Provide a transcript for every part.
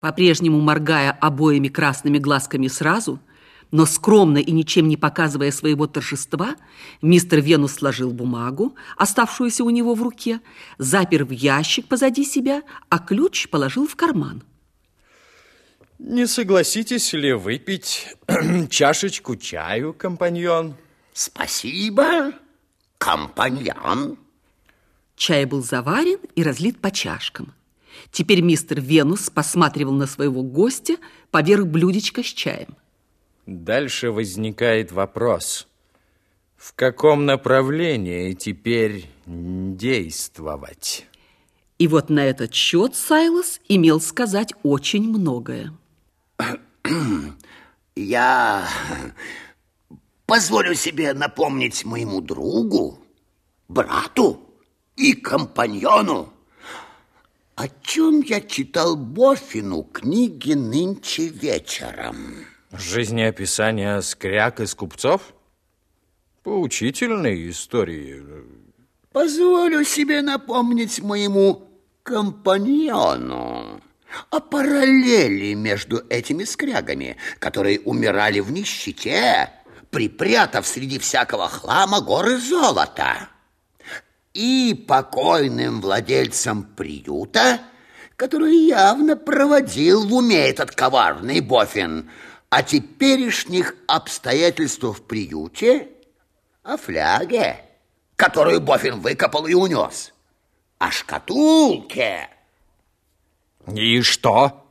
По-прежнему моргая обоими красными глазками сразу, но скромно и ничем не показывая своего торжества, мистер Венус сложил бумагу, оставшуюся у него в руке, запер в ящик позади себя, а ключ положил в карман. Не согласитесь ли выпить чашечку чаю, компаньон? Спасибо, компаньон. Чай был заварен и разлит по чашкам. Теперь мистер Венус посматривал на своего гостя поверх блюдечка с чаем. Дальше возникает вопрос. В каком направлении теперь действовать? И вот на этот счет Сайлос имел сказать очень многое. Я позволю себе напомнить моему другу, брату и компаньону, о чем я читал Бофину книги нынче вечером? Жизнеописание скряк из купцов? Поучительные истории. Позволю себе напомнить моему компаньону о параллели между этими скрягами, которые умирали в нищете, припрятав среди всякого хлама горы золота и покойным владельцам приюта, который явно проводил в уме этот коварный Бофин, о теперешних обстоятельствах в приюте, о фляге, которую Бофин выкопал и унес, о шкатулке. И что?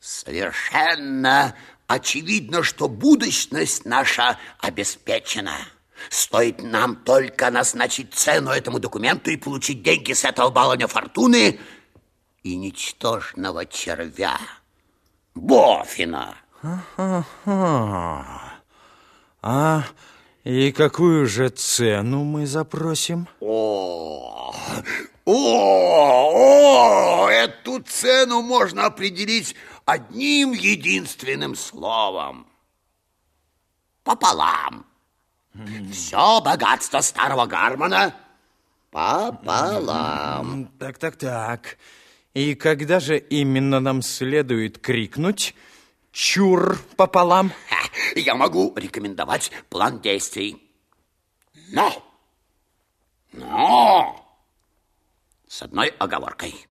Совершенно очевидно, что будущность наша обеспечена. Стоит нам только назначить цену этому документу и получить деньги с этого баллоня фортуны и ничтожного червя. Бофина. Ага. А и какую же цену мы запросим? О, о, о, эту цену можно определить одним единственным словом. Пополам. Все богатство старого Гармона пополам. Так, так, так. И когда же именно нам следует крикнуть «Чур пополам»? Я могу рекомендовать план действий. Но! Но! С одной оговоркой.